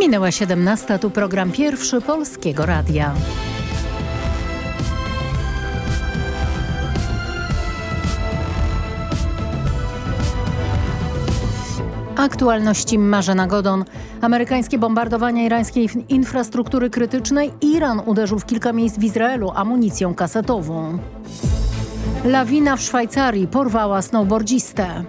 Minęła 17, tu program pierwszy Polskiego Radia. Aktualności Marzena Godon. Amerykańskie bombardowania irańskiej infrastruktury krytycznej. Iran uderzył w kilka miejsc w Izraelu amunicją kasetową. Lawina w Szwajcarii porwała snowboardzistę.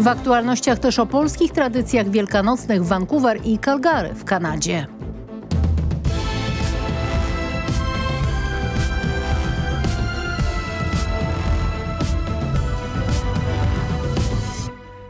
W aktualnościach też o polskich tradycjach wielkanocnych w Vancouver i Calgary w Kanadzie.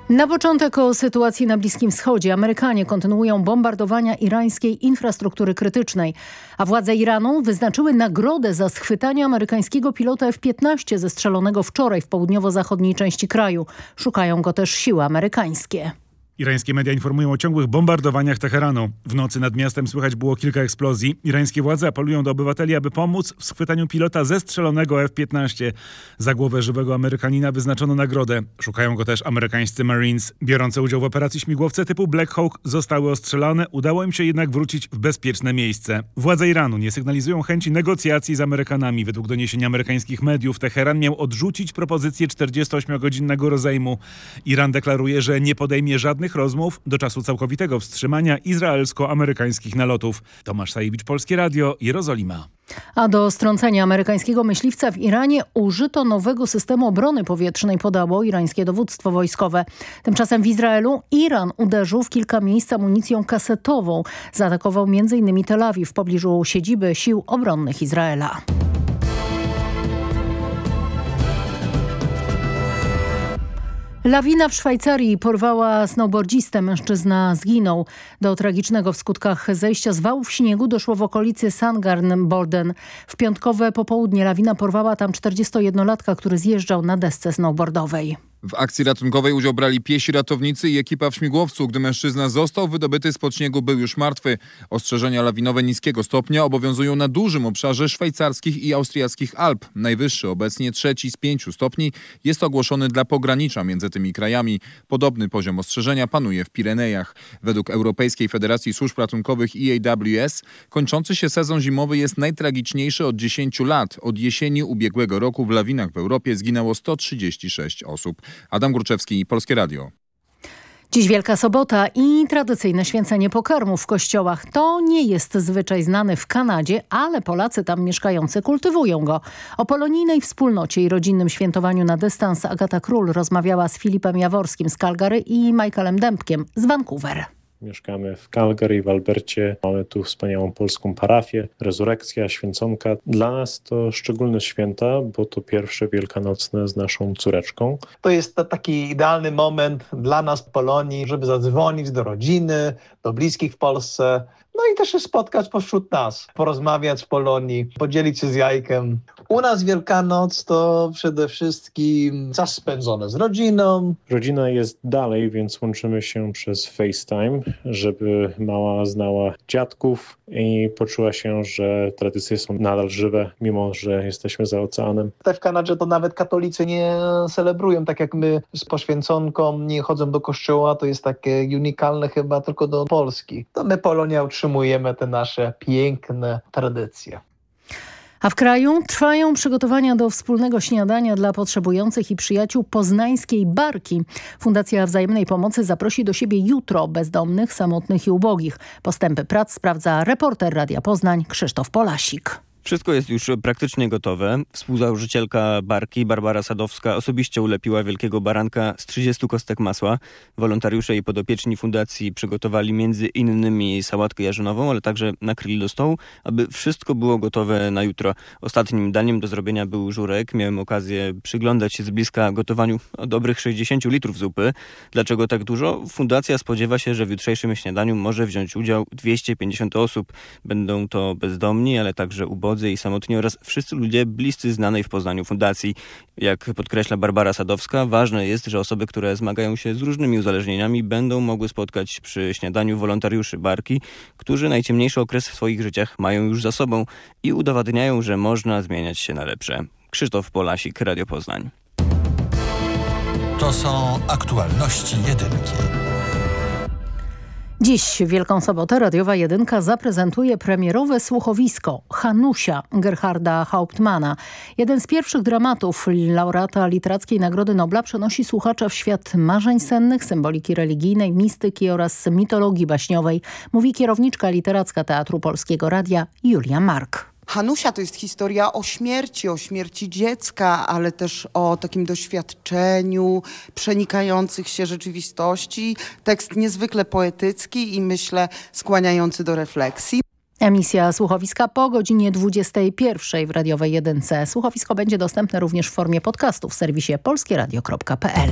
Na początek o sytuacji na Bliskim Wschodzie. Amerykanie kontynuują bombardowania irańskiej infrastruktury krytycznej, a władze Iranu wyznaczyły nagrodę za schwytanie amerykańskiego pilota F-15 zestrzelonego wczoraj w południowo-zachodniej części kraju. Szukają go też siły amerykańskie. Irańskie media informują o ciągłych bombardowaniach Teheranu. W nocy nad miastem słychać było kilka eksplozji. Irańskie władze apelują do obywateli, aby pomóc w schwytaniu pilota zestrzelonego F-15. Za głowę żywego Amerykanina wyznaczono nagrodę. Szukają go też amerykańscy Marines. Biorące udział w operacji śmigłowce typu Black Hawk zostały ostrzelane. Udało im się jednak wrócić w bezpieczne miejsce. Władze Iranu nie sygnalizują chęci negocjacji z Amerykanami. Według doniesień amerykańskich mediów Teheran miał odrzucić propozycję 48-godzinnego rozejmu. Iran deklaruje, że nie podejmie żadnych rozmów do czasu całkowitego wstrzymania izraelsko-amerykańskich nalotów. Tomasz Sajewicz, Polskie Radio, Jerozolima. A do strącenia amerykańskiego myśliwca w Iranie użyto nowego systemu obrony powietrznej, podało irańskie dowództwo wojskowe. Tymczasem w Izraelu Iran uderzył w kilka miejsc amunicją kasetową. Zaatakował m.in. Tel Awiw w pobliżu siedziby sił obronnych Izraela. Lawina w Szwajcarii porwała snowboardzistę. Mężczyzna zginął. Do tragicznego w skutkach zejścia z wałów śniegu doszło w okolicy Sangarn-Bolden. W piątkowe popołudnie lawina porwała tam 41-latka, który zjeżdżał na desce snowboardowej. W akcji ratunkowej udział brali piesi ratownicy i ekipa w śmigłowcu. Gdy mężczyzna został wydobyty spod śniegu, był już martwy. Ostrzeżenia lawinowe niskiego stopnia obowiązują na dużym obszarze szwajcarskich i austriackich Alp. Najwyższy, obecnie trzeci z pięciu stopni, jest ogłoszony dla pogranicza między tymi krajami. Podobny poziom ostrzeżenia panuje w Pirenejach. Według Europejskiej Federacji Służb Ratunkowych EAWS kończący się sezon zimowy jest najtragiczniejszy od 10 lat. Od jesieni ubiegłego roku w lawinach w Europie zginęło 136 osób. Adam Gruczewski, Polskie Radio. Dziś Wielka Sobota i tradycyjne święcenie pokarmów w kościołach. To nie jest zwyczaj znany w Kanadzie, ale Polacy tam mieszkający kultywują go. O polonijnej wspólnocie i rodzinnym świętowaniu na dystans Agata Król rozmawiała z Filipem Jaworskim z Calgary i Michaelem Dębkiem z Vancouver. Mieszkamy w Calgary, w Albercie. Mamy tu wspaniałą polską parafię, rezurekcja, święconka. Dla nas to szczególne święta, bo to pierwsze wielkanocne z naszą córeczką. To jest to taki idealny moment dla nas Polonii, żeby zadzwonić do rodziny, do bliskich w Polsce, no i też się spotkać pośród nas, porozmawiać w Polonii, podzielić się z jajkiem. U nas Wielkanoc to przede wszystkim czas spędzony z rodziną. Rodzina jest dalej, więc łączymy się przez FaceTime, żeby mała znała dziadków i poczuła się, że tradycje są nadal żywe, mimo że jesteśmy za oceanem. Te w Kanadzie to nawet katolicy nie celebrują, tak jak my z poświęconką nie chodzą do kościoła, to jest takie unikalne chyba tylko do Polski. To my Polonia utrzymujemy te nasze piękne tradycje. A w kraju trwają przygotowania do wspólnego śniadania dla potrzebujących i przyjaciół poznańskiej Barki. Fundacja Wzajemnej Pomocy zaprosi do siebie jutro bezdomnych, samotnych i ubogich. Postępy prac sprawdza reporter Radia Poznań Krzysztof Polasik. Wszystko jest już praktycznie gotowe. Współzałożycielka Barki, Barbara Sadowska, osobiście ulepiła wielkiego baranka z 30 kostek masła. Wolontariusze i podopieczni fundacji przygotowali między innymi sałatkę jarzynową, ale także nakryli do stołu, aby wszystko było gotowe na jutro. Ostatnim daniem do zrobienia był żurek. Miałem okazję przyglądać się z bliska gotowaniu dobrych 60 litrów zupy. Dlaczego tak dużo? Fundacja spodziewa się, że w jutrzejszym śniadaniu może wziąć udział 250 osób. Będą to bezdomni, ale także ubodzy i samotni oraz wszyscy ludzie bliscy znanej w Poznaniu fundacji. Jak podkreśla Barbara Sadowska, ważne jest, że osoby, które zmagają się z różnymi uzależnieniami będą mogły spotkać przy śniadaniu wolontariuszy Barki, którzy najciemniejszy okres w swoich życiach mają już za sobą i udowadniają, że można zmieniać się na lepsze. Krzysztof Polasik, Radio Poznań. To są aktualności jedynki. Dziś, Wielką Sobotę, Radiowa Jedynka zaprezentuje premierowe słuchowisko Hanusia Gerharda Hauptmana. Jeden z pierwszych dramatów laureata Literackiej Nagrody Nobla przenosi słuchacza w świat marzeń sennych, symboliki religijnej, mistyki oraz mitologii baśniowej, mówi kierowniczka literacka Teatru Polskiego Radia Julia Mark. Hanusia to jest historia o śmierci, o śmierci dziecka, ale też o takim doświadczeniu przenikających się rzeczywistości. Tekst niezwykle poetycki i myślę skłaniający do refleksji. Emisja słuchowiska po godzinie 21 w radiowej jedynce. Słuchowisko będzie dostępne również w formie podcastu w serwisie polskieradio.pl.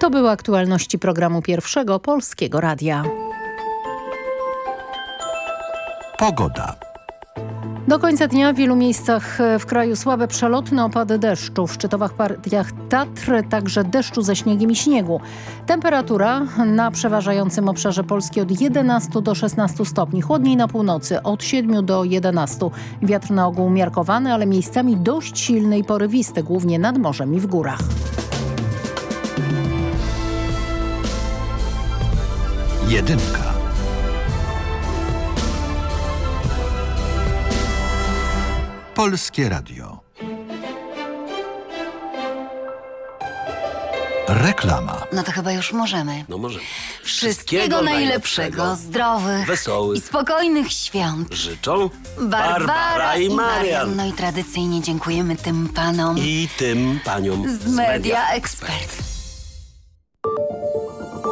To były aktualności programu Pierwszego Polskiego Radia. Pogoda. Do końca dnia w wielu miejscach w kraju słabe przelotne opady deszczu. W szczytowych partiach Tatr także deszczu ze śniegiem i śniegu. Temperatura na przeważającym obszarze Polski od 11 do 16 stopni. Chłodniej na północy od 7 do 11. Wiatr na ogół umiarkowany, ale miejscami dość silny i porywisty, głównie nad morzem i w górach. Jedynka. Polskie Radio. Reklama. No to chyba już możemy. No możemy. Wszystkiego, najlepszego, zdrowych wesołych i spokojnych świąt. Życzą Barbara, Barbara i Marian. No i tradycyjnie dziękujemy tym panom I tym paniom z Media Expert.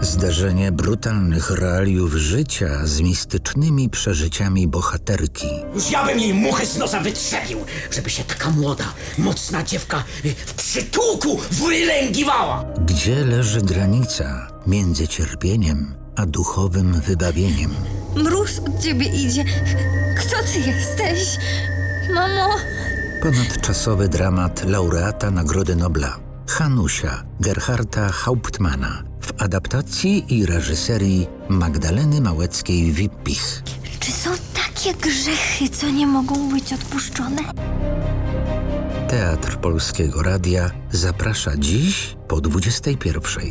Zderzenie brutalnych realiów życia z mistycznymi przeżyciami bohaterki. Już ja bym jej muchę z nosa wytrzepił, żeby się taka młoda, mocna dziewka w przytułku wylęgiwała. Gdzie leży granica między cierpieniem a duchowym wybawieniem? Mróz od ciebie idzie. Kto ty jesteś? Mamo? Ponadczasowy dramat laureata Nagrody Nobla. Hanusia Gerharda Hauptmana w adaptacji i reżyserii Magdaleny Małeckiej-Wippich. Czy są takie grzechy, co nie mogą być odpuszczone? Teatr Polskiego Radia zaprasza dziś po 21.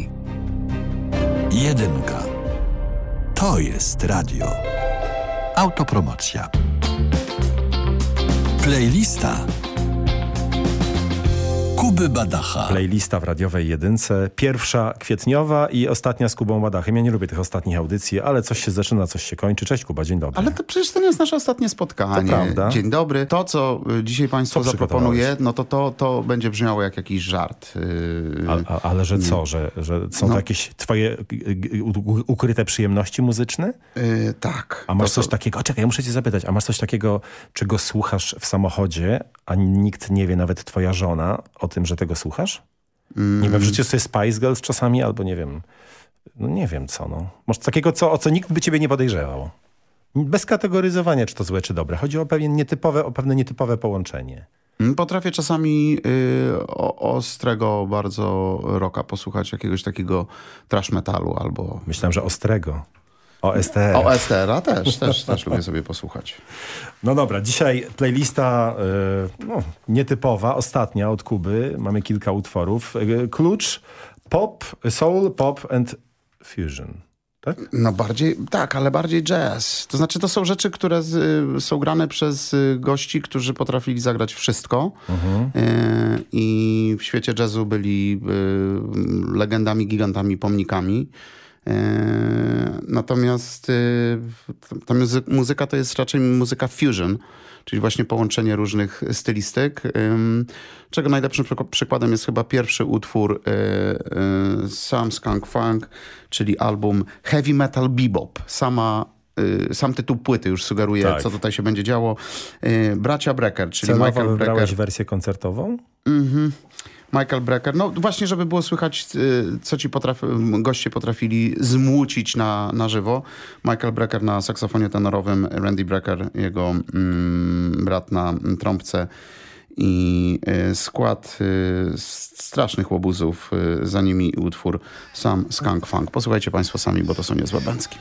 Jedynka. To jest radio. Autopromocja. Playlista Kuby Badacha. Playlista w radiowej jedynce. Pierwsza kwietniowa i ostatnia z Kubą Badachem. Ja nie lubię tych ostatnich audycji, ale coś się zaczyna, coś się kończy. Cześć Kuba, dzień dobry. Ale to przecież to nie jest nasze ostatnie spotkanie. To prawda. Dzień dobry. To, co y, dzisiaj Państwu Co zaproponuję, no to, to to będzie brzmiało jak jakiś żart. Yy, a, a, ale że co? Że, że są No. to jakieś twoje y, ukryte przyjemności muzyczne? Yy, tak. A masz To coś takiego, czekaj, ja muszę cię zapytać, a masz coś takiego, czego słuchasz w samochodzie, a nikt nie wie, nawet twoja żona, o tym, że tego słuchasz? Mm. Nie wiem, wrzucisz sobie Spice Girls czasami, albo nie wiem, no nie wiem co, no. Może takiego, co, o co nikt by ciebie nie podejrzewał. Bez kategoryzowania, czy to złe, czy dobre. Chodzi o pewien nietypowe, o pewne nietypowe połączenie. Mm, Potrafię czasami y, o, ostrego bardzo rocka posłuchać, jakiegoś takiego trash metalu albo... Myślałem, że ostrego. OSTR. O STR-a też, też, też lubię sobie posłuchać. No dobra, dzisiaj playlista y, no, nietypowa, ostatnia od Kuby. Mamy kilka utworów. Y, Klucz, pop, soul, pop and fusion. Tak? No bardziej, tak, ale bardziej jazz. To znaczy to są rzeczy, które z, y, są grane przez y, gości, którzy potrafili zagrać wszystko. Y, I w świecie jazzu byli y, legendami, gigantami, pomnikami. Y, Natomiast y, ta muzy- muzyka to jest raczej muzyka fusion, czyli właśnie połączenie różnych stylistyk, czego najlepszym przyk- przykładem jest chyba pierwszy utwór y, Sam Skunk Funk, czyli album Heavy Metal Bebop. Sama sam tytuł płyty już sugeruje, Tak. co tutaj się będzie działo. Bracia Brecker, czyli Celowo Michael Brecker. wersję koncertową? Mhm. Michael Brecker. No właśnie, żeby było słychać, y, co ci potrafi, goście potrafili zmłucić na, na żywo. Michael Brecker na saksofonie tenorowym, Randy Brecker, jego mm, brat na trąbce i y, skład y, strasznych łobuzów, za nimi utwór sam Skunk Funk. Posłuchajcie państwo sami, bo to są niezłe bęcki.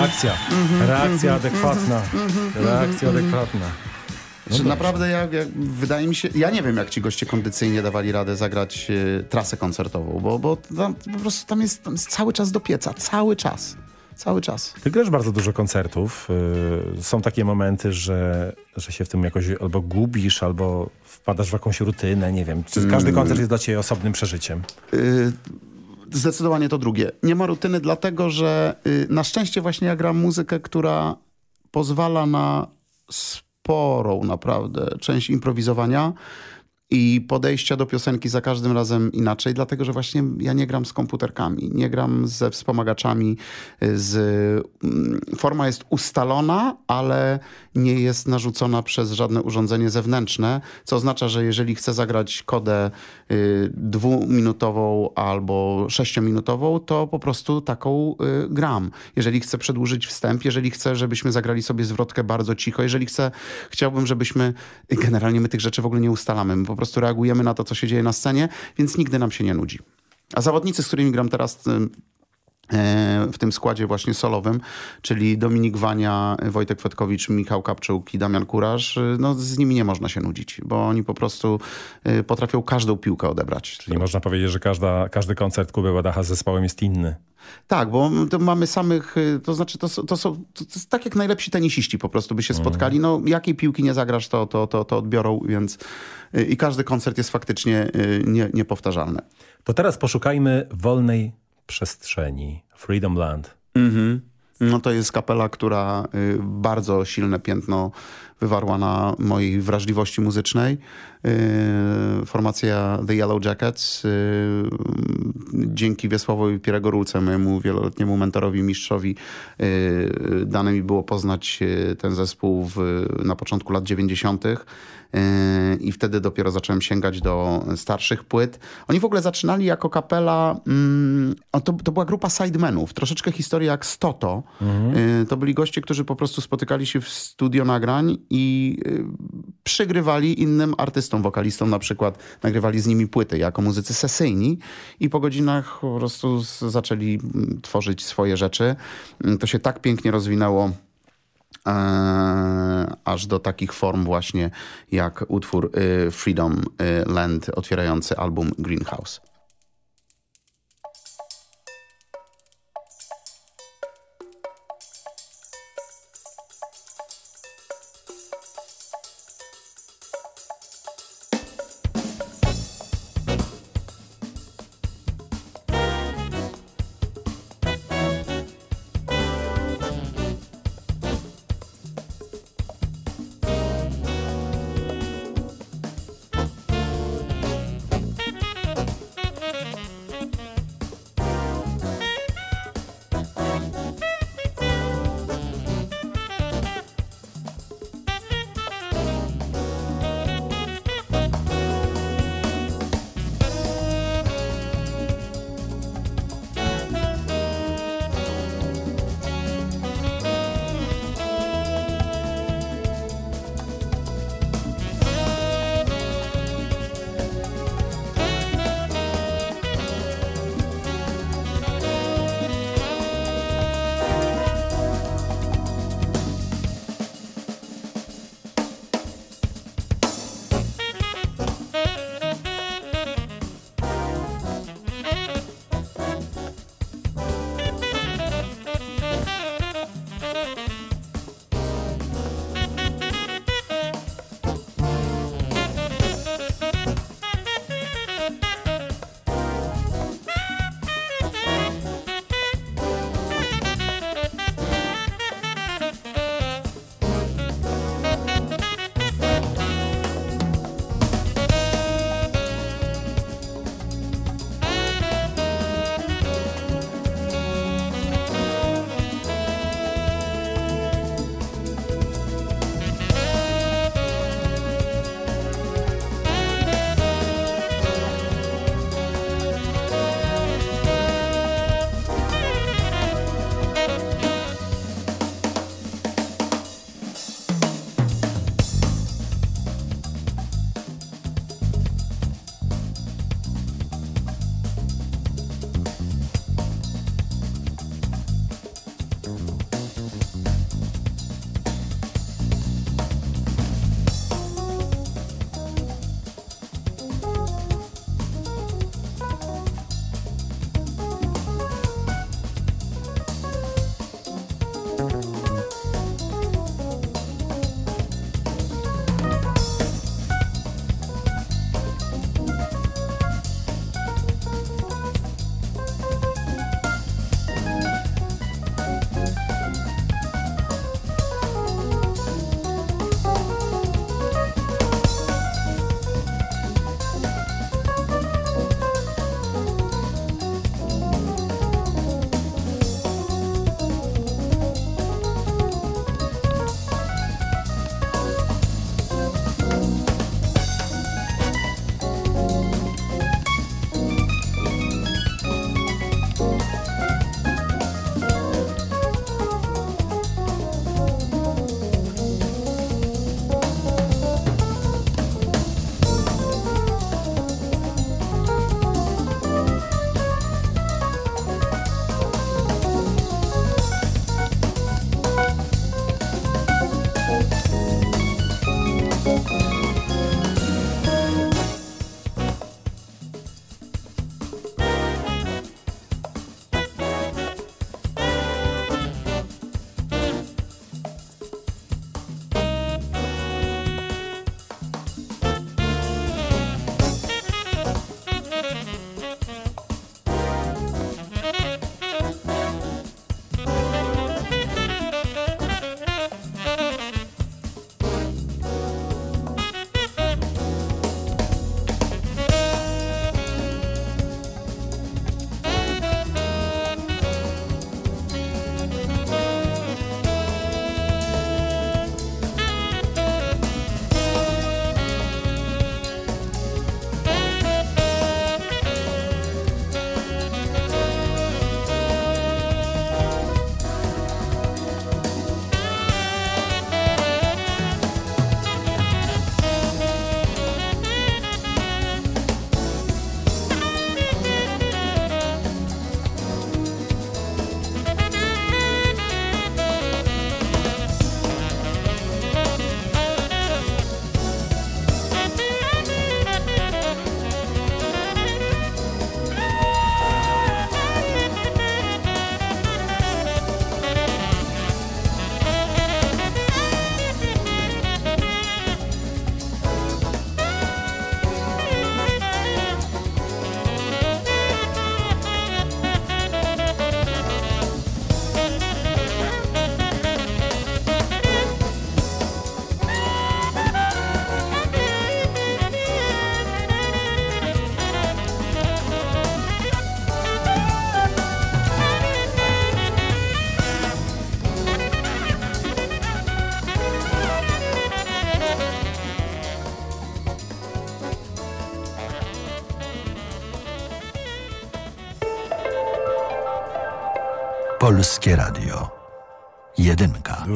Reakcja. Reakcja adekwatna. Reakcja adekwatna. No że naprawdę ja, ja, wydaje mi się, ja nie wiem jak ci goście kondycyjnie dawali radę zagrać y, trasę koncertową, bo, bo tam, po prostu tam jest, tam jest cały czas do pieca, cały czas. Cały czas. Ty grasz bardzo dużo koncertów. Y, są takie momenty, że, że się w tym jakoś albo gubisz, albo wpadasz w jakąś rutynę, nie wiem. Czy każdy koncert jest dla ciebie osobnym przeżyciem? Y zdecydowanie to drugie. Nie ma rutyny dlatego, że y, na szczęście właśnie ja gram muzykę, która pozwala na sporą naprawdę część improwizowania i podejścia do piosenki za każdym razem inaczej, dlatego że właśnie ja nie gram z komputerkami, nie gram ze wspomagaczami, z... Mm, forma jest ustalona, ale nie jest narzucona przez żadne urządzenie zewnętrzne, co oznacza, że jeżeli chcę zagrać kodę y, dwuminutową albo sześciominutową, to po prostu taką y, gram. Jeżeli chcę przedłużyć wstęp, jeżeli chcę, żebyśmy zagrali sobie zwrotkę bardzo cicho, jeżeli chcę, chciałbym, żebyśmy, generalnie my tych rzeczy w ogóle nie ustalamy, prostu reagujemy na to, co się dzieje na scenie, więc nigdy nam się nie nudzi. A zawodnicy, z którymi gram teraz w tym składzie właśnie solowym, czyli Dominik Wania, Wojtek Fetkowicz, Michał Kapczuk i Damian Kurasz, e, no z nimi nie można się nudzić, bo oni po prostu e, potrafią każdą piłkę odebrać. Czyli można powiedzieć, że każda, każdy koncert Kuby Badacha z zespołem jest inny. Tak, bo mamy samych, to znaczy to, to są to, to tak jak najlepsi tenisiści po prostu by się mhm. spotkali. No jakiej piłki nie zagrasz, to, to, to, to odbiorą, więc i każdy koncert jest faktycznie nie, niepowtarzalny. To teraz poszukajmy wolnej przestrzeni. Freedom Land. Mhm. No to jest kapela, która y, bardzo silne piętno wywarła na mojej wrażliwości muzycznej. Y, formacja The Yellow Jackets y, dzięki Wiesławowi Pieregorulce, mojemu wieloletniemu mentorowi, mistrzowi dane mi było poznać ten zespół w, na początku lat 90 i wtedy dopiero zacząłem sięgać do starszych płyt. Oni w ogóle zaczynali jako kapela, mm, to, to była grupa sidemenów, troszeczkę historia jak Stoto. Mhm. Y, to byli goście, którzy po prostu spotykali się w studio nagrań i y, przygrywali innym artystom, wokalistom na przykład, nagrywali z nimi płyty jako muzycy sesyjni i po godzinach po prostu zaczęli mm, tworzyć swoje rzeczy. Mm, to się tak pięknie rozwinęło aż do takich form właśnie jak utwór y, Freedom y, Land otwierający album Greenhouse.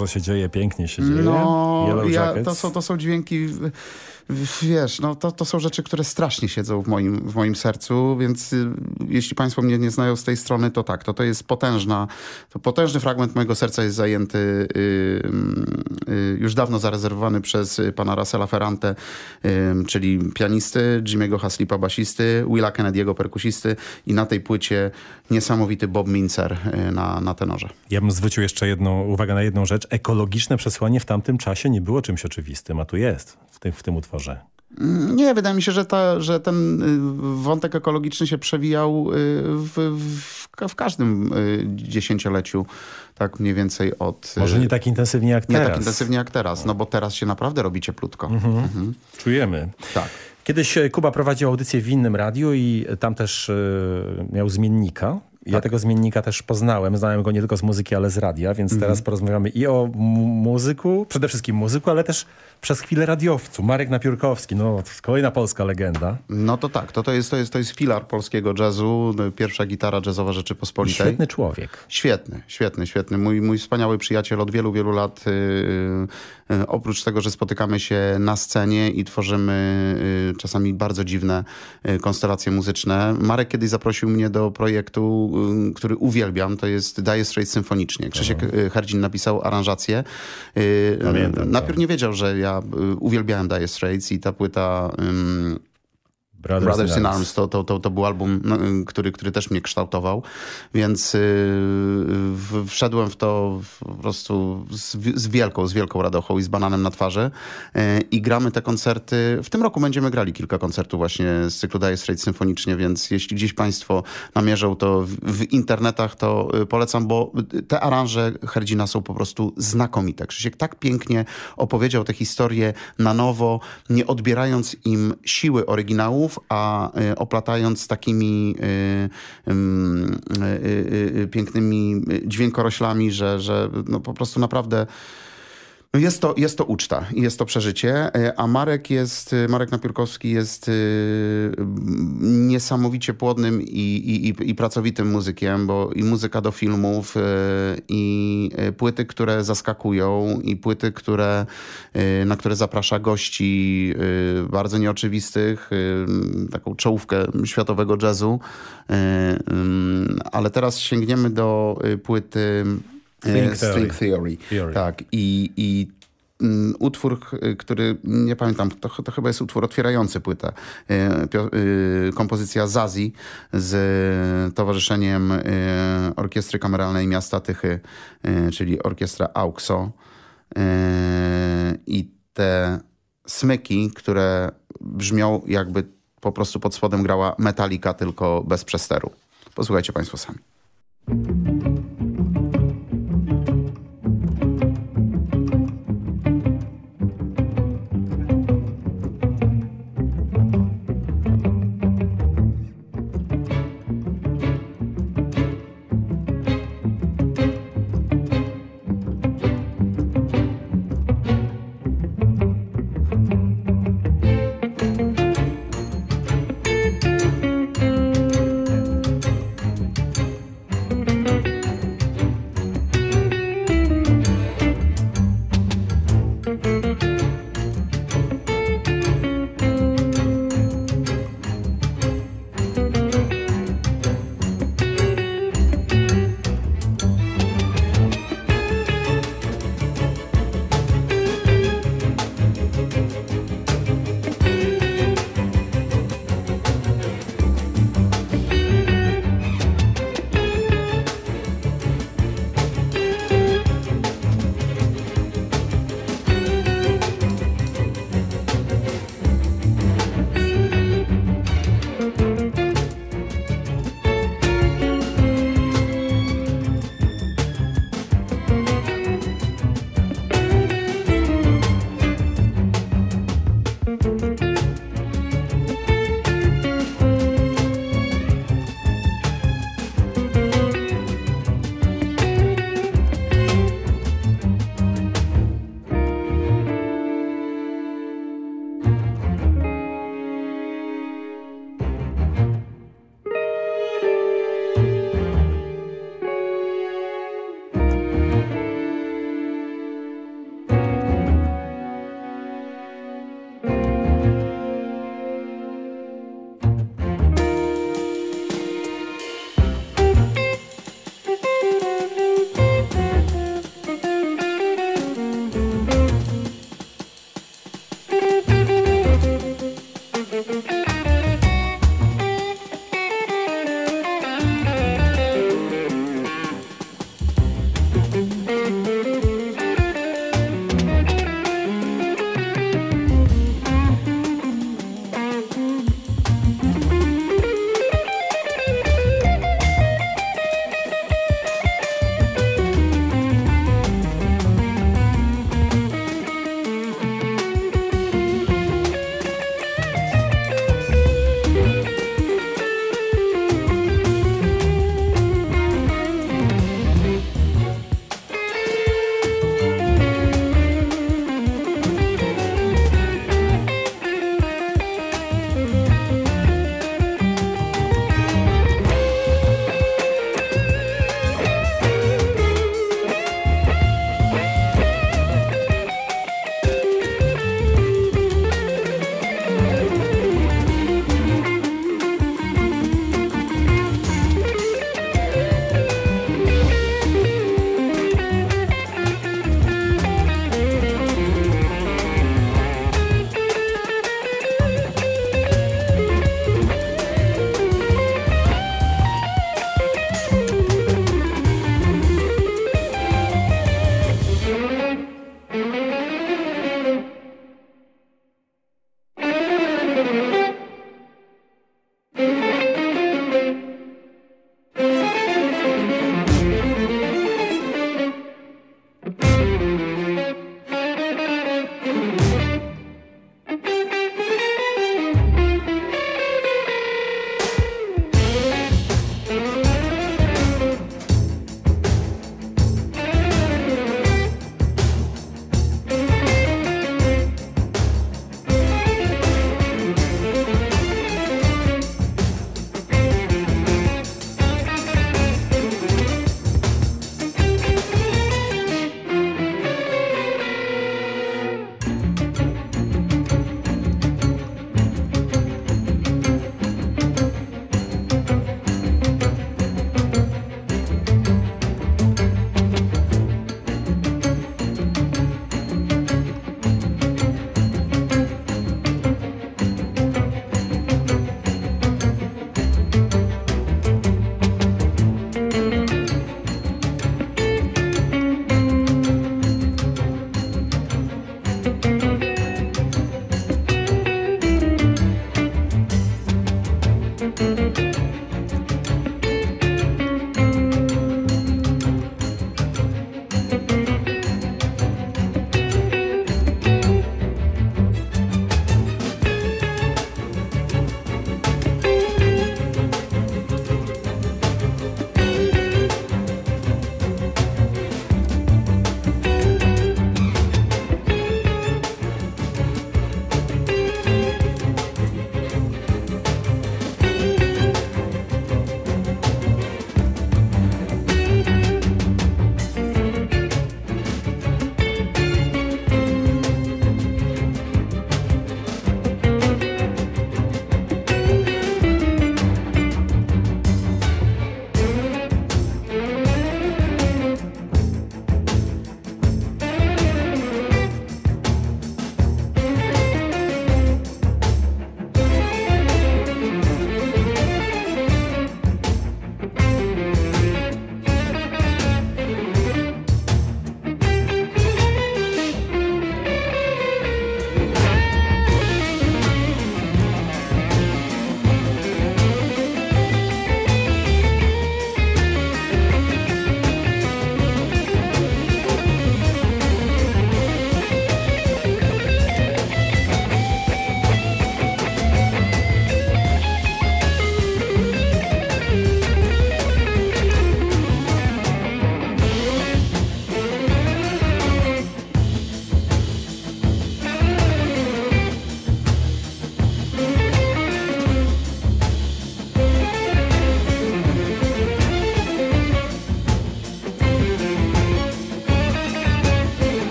Dużo się dzieje, pięknie się dzieje. No, Yellow ja, Jackets. to, są, to są dźwięki, wiesz, no to, to są rzeczy, które strasznie siedzą w moim, w moim sercu, więc y, jeśli państwo mnie nie znają z tej strony, to tak, to, to jest potężna, to potężny fragment mojego serca jest zajęty, y, y, już dawno zarezerwowany przez y, pana Russella Ferrante, y, czyli pianisty, Jimmy'ego Haslipa basisty, Willa Kennedy'ego perkusisty i na tej płycie niesamowity Bob Mincer y, na, na tenorze. Ja bym zwrócił jeszcze jedną uwagę na jedną rzecz. Ekologiczne przesłanie w tamtym czasie nie było czymś oczywistym, a tu jest w tym, w tym utworze. Mm, Nie, wydaje mi się, że, ta, że ten y, wątek ekologiczny się przewijał y, w, w, w każdym dziesięcioleciu, tak mniej więcej od... Może nie tak intensywnie jak nie teraz. tak intensywnie jak teraz, no bo teraz się naprawdę robi cieplutko. Mhm. Czujemy. Tak. Kiedyś e, Kuba prowadził audycję w innym radiu i tam też e, miał zmiennika. Ja Tak. tego zmiennika też poznałem. Znałem go nie tylko z muzyki, ale z radia, więc Mhm. teraz porozmawiamy i o mu- muzyku, przede wszystkim muzyku, ale też przez chwilę radiowcu. Marek Napiórkowski, no kolejna polska legenda. No to tak, to, to, jest, to, jest, to jest filar polskiego jazzu, no, pierwsza gitara jazzowa Rzeczypospolitej. Świetny człowiek. Świetny, świetny, świetny. Mój, mój wspaniały przyjaciel od wielu, wielu lat. Yy, oprócz tego, że spotykamy się na scenie i tworzymy yy, czasami bardzo dziwne yy, konstelacje muzyczne. Marek kiedyś zaprosił mnie do projektu, yy, który uwielbiam. To jest Dire Straits symfonicznie. Krzysiek Hardzin napisał aranżację. Pamiętam Najpierw nie wiedział, że ja uwielbiałem Dire Straits i ta płyta... Yy, Brothers, Brothers in Arms to, to, to, to był album, no, który, który też mnie kształtował, więc yy, w- wszedłem w to po prostu z, z wielką, z wielką radochą i z bananem na twarzy yy, i gramy te koncerty. W tym roku będziemy grali kilka koncertów właśnie z cyklu Dire Straits symfonicznie, więc jeśli gdzieś państwo namierzą to w, w internetach, to y, polecam, bo te aranże Herdzina są po prostu znakomite. Krzysiek tak pięknie opowiedział te historie na nowo, nie odbierając im siły a y, oplatając takimi y, y, pięknymi dźwiękoroślami, że, że no po prostu naprawdę jest to, jest to uczta jest to przeżycie, y, a Marek jest, y, Marek Napiórkowski jest mm, niesamowicie płodnym i, i, i, pracowitym muzykiem, bo i muzyka do filmów, i płyty, które zaskakują, i płyty, które, na które zaprasza gości bardzo nieoczywistych, taką czołówkę światowego jazzu, ym, ale teraz sięgniemy do płyty String e, Theory. String Theory. Theory. Tak. I, i mm, utwór, który nie pamiętam, to, to chyba jest utwór otwierający płytę. E, e, Kompozycja Zazi z Towarzyszeniem Orkiestry Kameralnej Miasta Tychy, czyli Orkiestra AUXO. I te smyki, które brzmią jakby po prostu pod spodem grała Metallica, tylko bez przesteru. Posłuchajcie Państwo sami.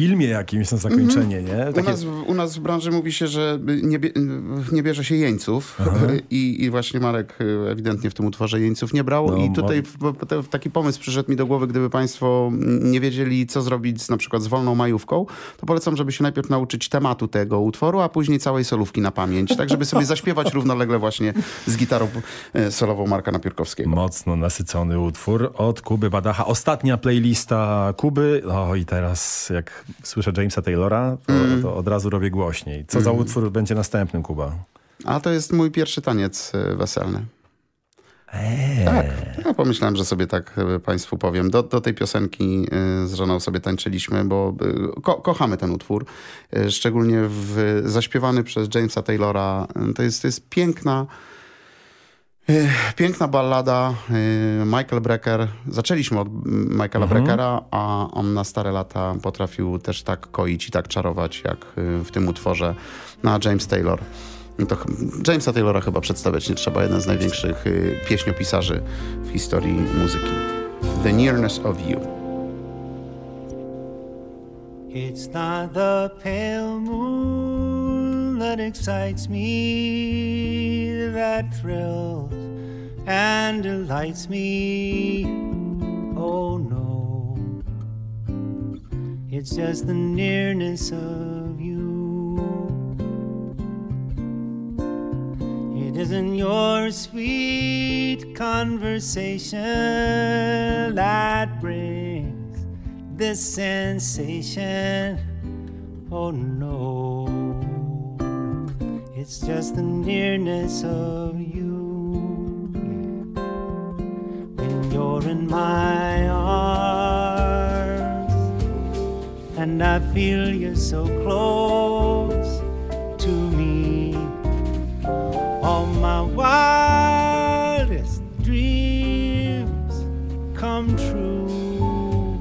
Filmie jakimś na zakończenie, Mhm. nie? U, Takie... nas, u nas w branży mówi się, że nie, bie, nie bierze się jeńców I, i właśnie Marek y, ewidentnie w tym utworze jeńców nie brał No, i tutaj w, taki pomysł przyszedł mi do głowy, gdyby państwo nie wiedzieli co zrobić z, na przykład z wolną majówką, to polecam, żeby się najpierw nauczyć tematu tego utworu, a później całej solówki na pamięć, tak żeby sobie zaśpiewać równolegle właśnie z gitarą y, solową Marka Napiórkowskiego. Mocno nasycony utwór od Kuby Badacha. Ostatnia playlista Kuby. O i teraz jak słyszę Jamesa Taylora, to, Mm. to od razu robię głośniej. Co za Mm. utwór będzie następnym, Kuba? A to jest mój pierwszy taniec y, weselny. Eee. Tak, ja pomyślałem, że sobie tak y, państwu powiem. Do, do tej piosenki y, z żoną sobie tańczyliśmy, bo ko kochamy ten utwór. Szczególnie w, zaśpiewany przez Jamesa Taylora. To jest, to jest piękna Piękna ballada. Michael Brecker. Zaczęliśmy od mm, Michaela Mhm. Breckera, a on na stare lata potrafił też tak koić i tak czarować, jak w tym utworze na James Taylor. No To Jamesa Taylora chyba przedstawiać nie trzeba. Jeden z największych y, pieśniopisarzy w historii muzyki. The Nearness of You. It's not the pale moon that excites me, that thrills and delights me. Oh no, it's just the nearness of you. It isn't your sweet conversation that brings this sensation. Oh no, it's just the nearness of you. When you're in my arms, and I feel you're so close my wildest dreams come true.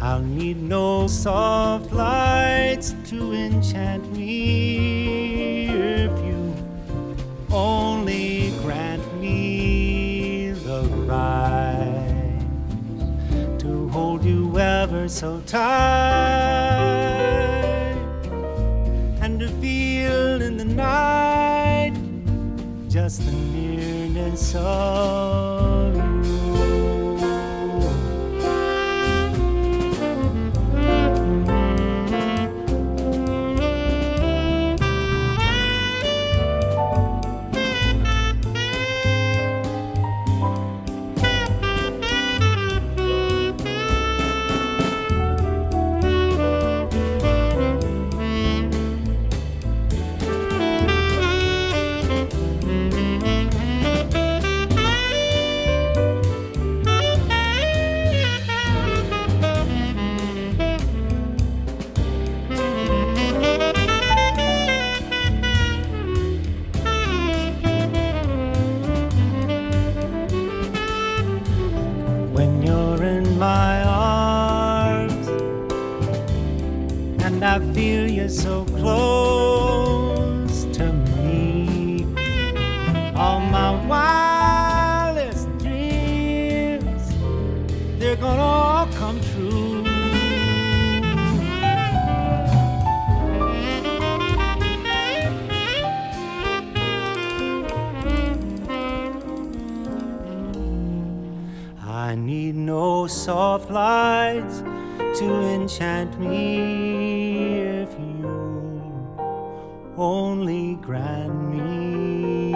I'll need no soft lights to enchant me if you only grant me the right to hold you ever so tight just the nearness of enchant me if you only grant me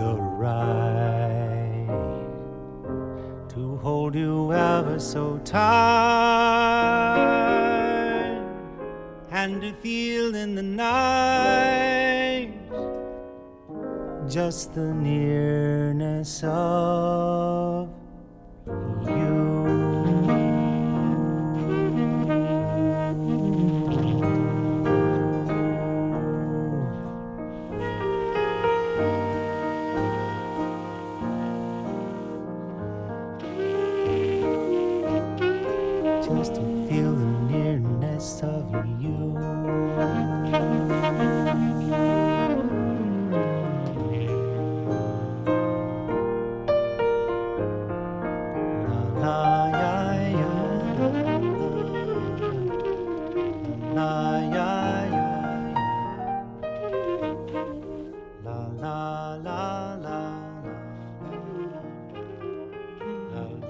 the right to hold you ever so tight and to feel in the night just the nearness of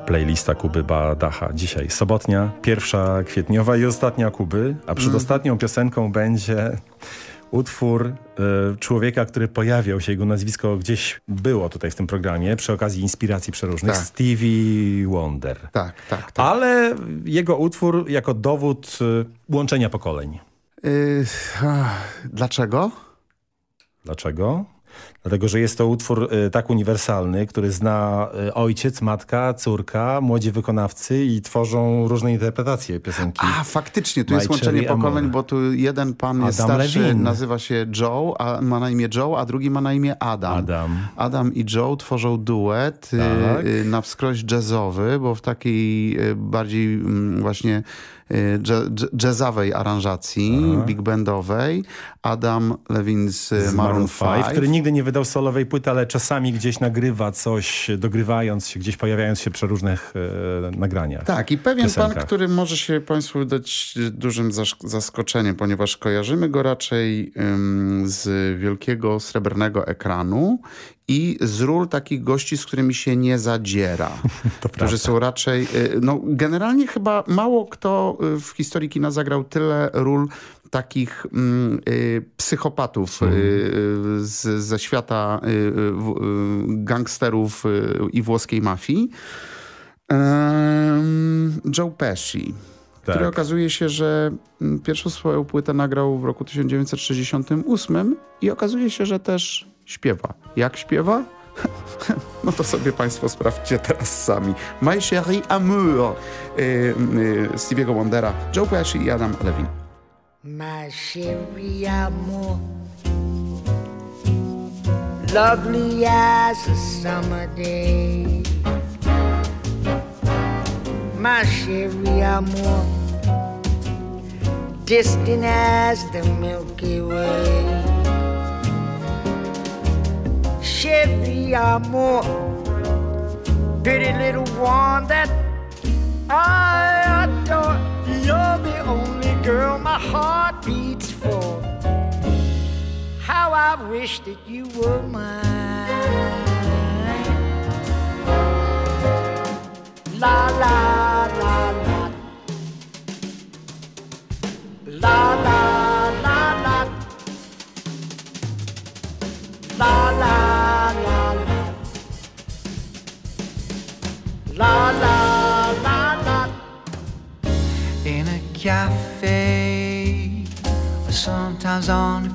Playlista Kuby Badacha. Dzisiaj sobotnia, pierwsza kwietniowa i ostatnia Kuby, a przed Mm. ostatnią piosenką będzie utwór e, człowieka, który pojawiał się, jego nazwisko gdzieś było tutaj w tym programie przy okazji inspiracji przeróżnych. Tak. Stevie Wonder. Tak, tak, tak. Ale jego utwór jako dowód e, łączenia pokoleń. Yy, dlaczego? Dlaczego? Dlatego, że jest to utwór y, tak uniwersalny, który zna y, ojciec, matka, córka, młodzi wykonawcy i tworzą różne interpretacje piosenki. A, faktycznie, tu jest My łączenie Cherry pokoleń, bo tu jeden pan jest Adam starszy, Levine. nazywa się Joe, a ma na imię Joe, a drugi ma na imię Adam. Adam. Adam i Joe tworzą duet y, Tak. na wskroś jazzowy, bo w takiej bardziej mm, właśnie jazzowej aranżacji, Aha. big bandowej. Adam Levine z, z Maroon 5. który nigdy nie wydał solowej płyty, ale czasami gdzieś nagrywa coś, dogrywając się, gdzieś pojawiając się przy różnych e, nagraniach. Tak, i pewien pan, piosenkach. który może się Państwu dać dużym zaskoczeniem, ponieważ kojarzymy go raczej ym, z wielkiego srebrnego ekranu i z ról takich gości, z którymi się nie zadziera. którzy są raczej... y, No, generalnie chyba mało kto y, w historii kina zagrał tyle ról takich mm, y, psychopatów y, y, z, ze świata y, y, y, gangsterów i włoskiej mafii. Joe Pesci, który Tak. okazuje się, że mm, pierwszą swoją płytę nagrał w roku 1968 i okazuje się, że też śpiewa. Jak śpiewa? No to sobie Państwo sprawdźcie teraz sami. My Chérie Amour y, y, Stevie'ego Wondera, Joe Pesci i Adam Levine. My chérie amour, lovely as a summer day. My chérie amour, distant as the Milky Way. Chérie amour, pretty little one that I adore. You're the only girl my heart beats for. How I wish that you were mine. La la la la. La la cafe or sometimes on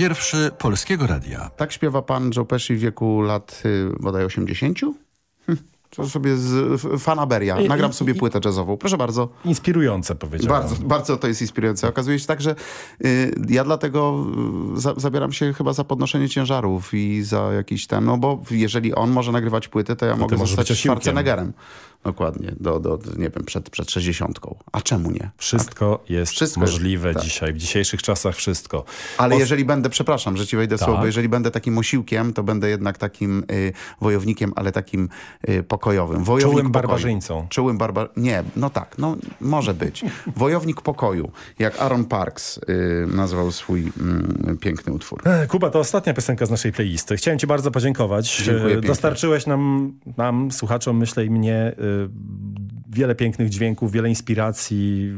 pierwszy Polskiego Radia. Tak śpiewa pan Joe Pesci w wieku lat y, bodaj 80? Hm. To sobie z fanaberia. Nagram sobie płytę jazzową. Proszę bardzo. Inspirujące powiedziałem. Bardzo, bardzo to jest inspirujące. Okazuje się tak, że y, ja dlatego y, za, zabieram się chyba za podnoszenie ciężarów i za jakiś ten, no bo jeżeli on może nagrywać płyty, to ja mogę możesz zostać. Schwarzeneggerem. Dokładnie, do, do, nie wiem, przed, przed 60. A czemu nie? Wszystko jest Wszystko jest- możliwe tak. dzisiaj, w dzisiejszych czasach wszystko. Ale Os- jeżeli będę, przepraszam, że ci wejdę Tak. słowo, jeżeli będę takim osiłkiem, to będę jednak takim y, wojownikiem, ale takim y, pokojowym. Wojownik Czułym pokoju. barbarzyńcą. Czułym barbar... Nie, no tak, no może być. Wojownik pokoju, jak Aaron Parks y, nazwał swój mm, piękny utwór. E, Kuba, to ostatnia piosenka z naszej playlisty. Chciałem ci bardzo podziękować. Dziękuję E. Dostarczyłeś nam, nam, słuchaczom, myślę i mnie, e, wiele pięknych dźwięków, wiele inspiracji.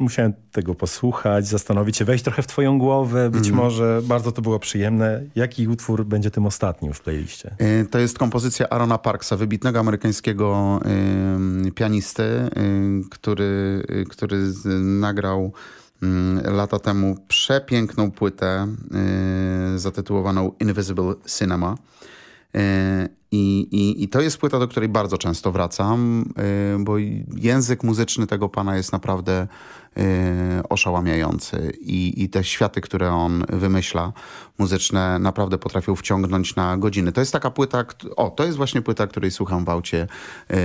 Musiałem tego posłuchać, zastanowić się, wejść trochę w twoją głowę. Być Mhm. może bardzo to było przyjemne. Jaki utwór będzie tym ostatnim w playliście? Y, To jest kompozycja Arona Parksa, wybitnego amerykańskiego y, pianisty, y, który, y, który z, nagrał y, lata temu przepiękną płytę y, zatytułowaną Invisible Cinema. I, i, I to jest płyta, do której bardzo często wracam, y, bo język muzyczny tego pana jest naprawdę y, oszałamiający. I, I te światy, które on wymyśla, muzyczne, naprawdę potrafią wciągnąć na godziny. To jest taka płyta, o, to jest właśnie płyta, której słucham w aucie y,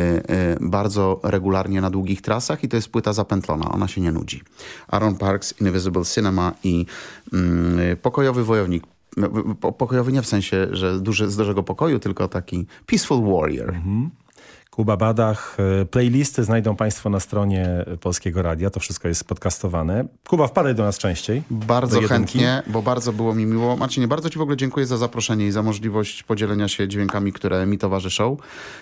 bardzo regularnie na długich trasach i to jest płyta zapętlona, ona się nie nudzi. Aaron Parks, Invisible Cinema i mm, Pokojowy Wojownik pokojowy nie w sensie, że duży, z dużego pokoju, tylko taki peaceful warrior. Kuba Badach. E, Playlisty znajdą Państwo na stronie Polskiego Radia. To wszystko jest podcastowane. Kuba, wpadaj do nas częściej. Bardzo chętnie, bo bardzo było mi miło. Marcinie, bardzo Ci w ogóle dziękuję za zaproszenie i za możliwość podzielenia się dźwiękami, które mi towarzyszą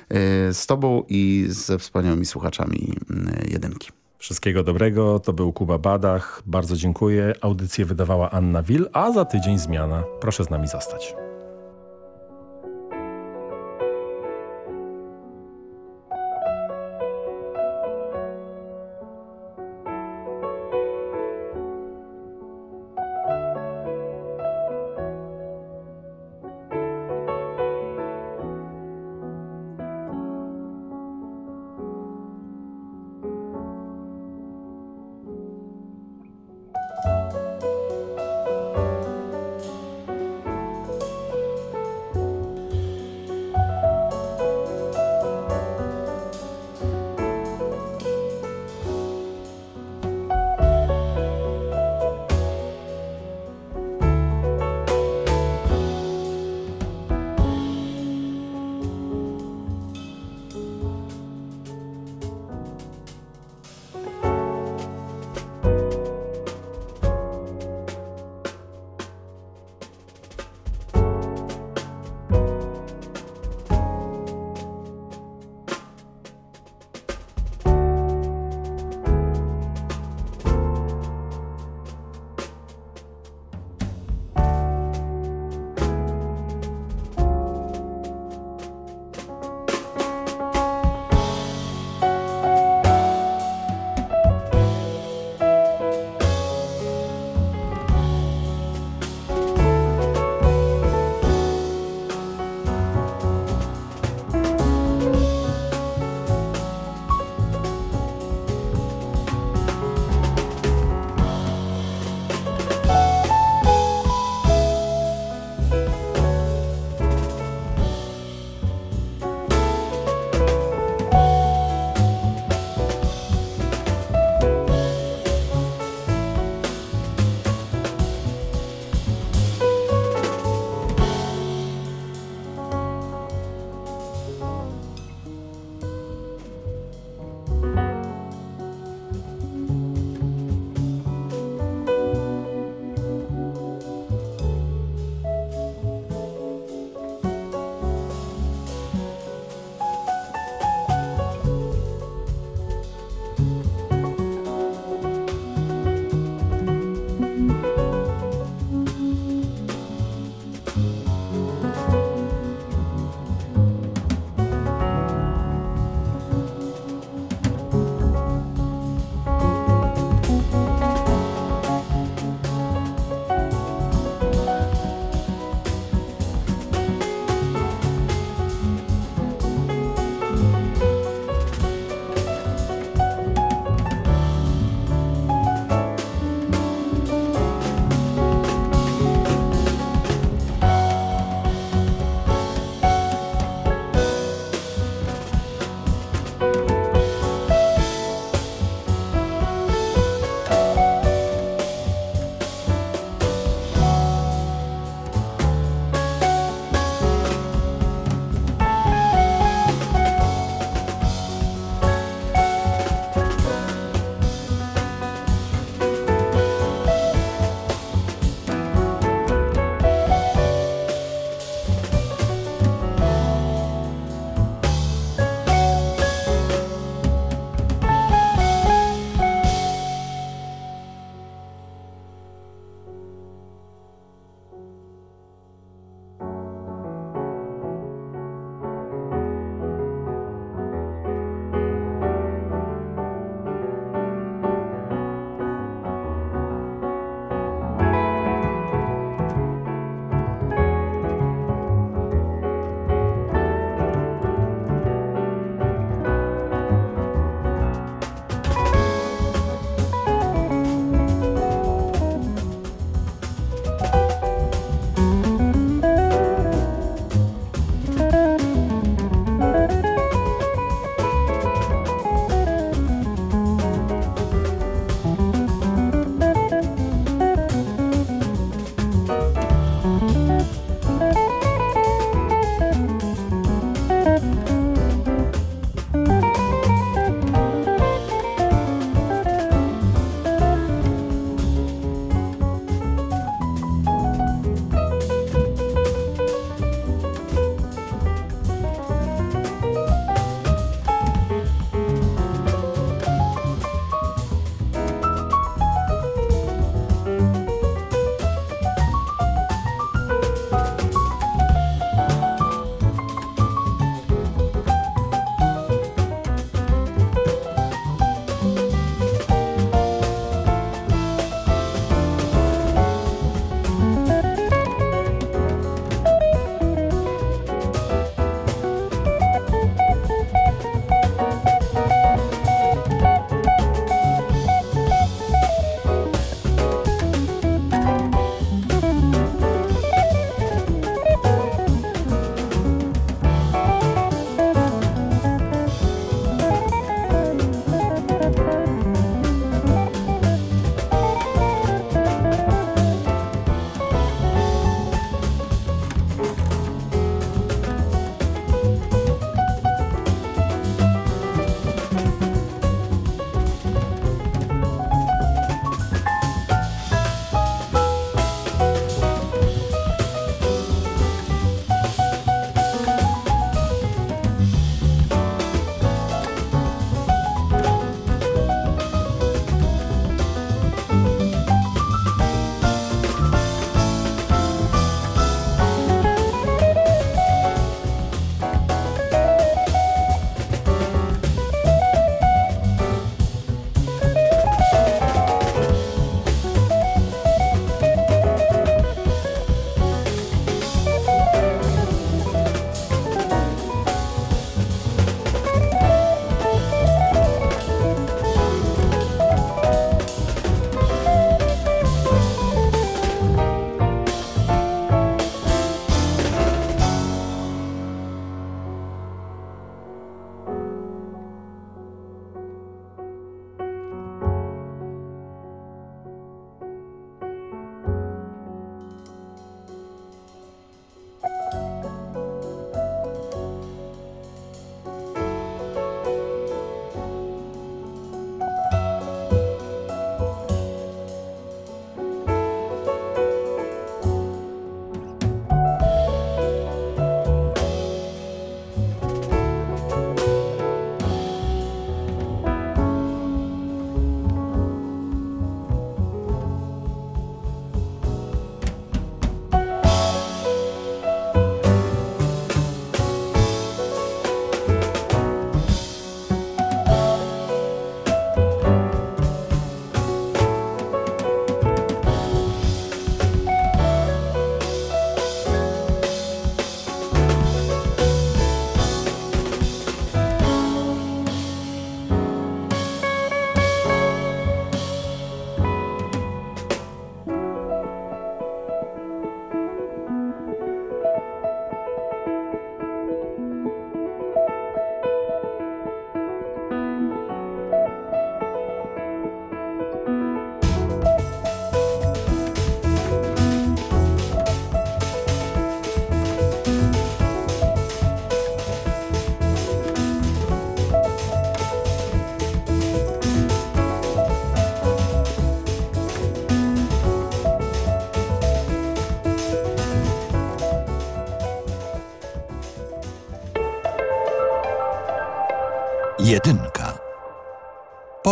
yy, z Tobą i ze wspaniałymi słuchaczami yy, jedynki. Wszystkiego dobrego. To był Kuba Badach. Bardzo dziękuję. Audycję wydawała Anna Wil, a za tydzień zmiana. Proszę z nami zostać.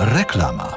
Reklama.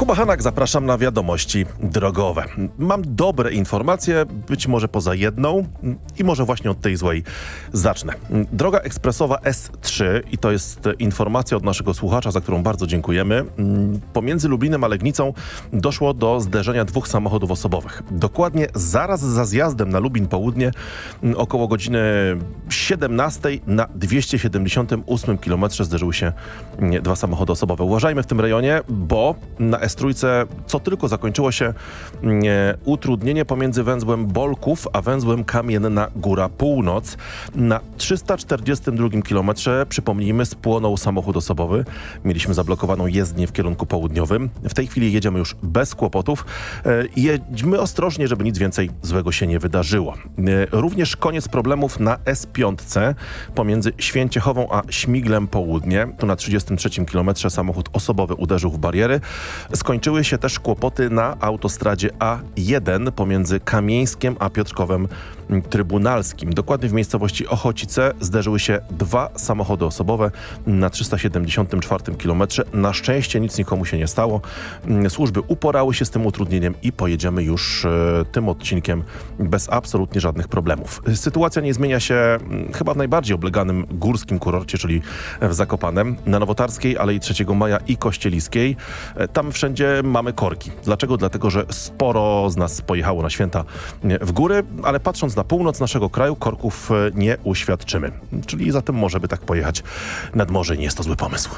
Kuba Hanak, zapraszam na wiadomości drogowe. Mam dobre informacje, być może poza jedną i może właśnie od tej złej zacznę. Droga ekspresowa S3 i to jest informacja od naszego słuchacza, za którą bardzo dziękujemy. Pomiędzy Lublinem a Legnicą doszło do zderzenia dwóch samochodów osobowych. Dokładnie zaraz za zjazdem na Lubin Południe około godziny 17 na 278 km zderzyły się dwa samochody osobowe. Uważajmy w tym rejonie, bo na S3 co tylko zakończyło się mm, e, utrudnienie pomiędzy węzłem Bolków a węzłem Kamienna Góra Północ. Na 342 km, przypomnijmy, spłonął samochód osobowy. Mieliśmy zablokowaną jezdnię w kierunku południowym. W tej chwili jedziemy już bez kłopotów. E, jedźmy ostrożnie, żeby nic więcej złego się nie wydarzyło. E, również koniec problemów na S5 pomiędzy Święciechową a Śmiglem Południe. Tu na 33 km samochód osobowy uderzył w bariery. Skończyły się też kłopoty na autostradzie A1 pomiędzy Kamieńskiem a Piotrkowem Trybunalskim. Dokładnie w miejscowości Ochocice zderzyły się dwa samochody osobowe na 374 km. Na szczęście nic nikomu się nie stało. Służby uporały się z tym utrudnieniem i pojedziemy już e, tym odcinkiem bez absolutnie żadnych problemów. Sytuacja nie zmienia się mm, chyba w najbardziej obleganym górskim kurorcie, czyli w Zakopanem, na Nowotarskiej, Alei 3 Maja i Kościeliskiej. E, Tam wszędzie mamy korki. Dlaczego? Dlatego, że sporo z nas pojechało na święta w góry, ale patrząc na północ naszego kraju, korków nie uświadczymy. Czyli zatem może by tak pojechać nad morze nie jest to zły pomysł.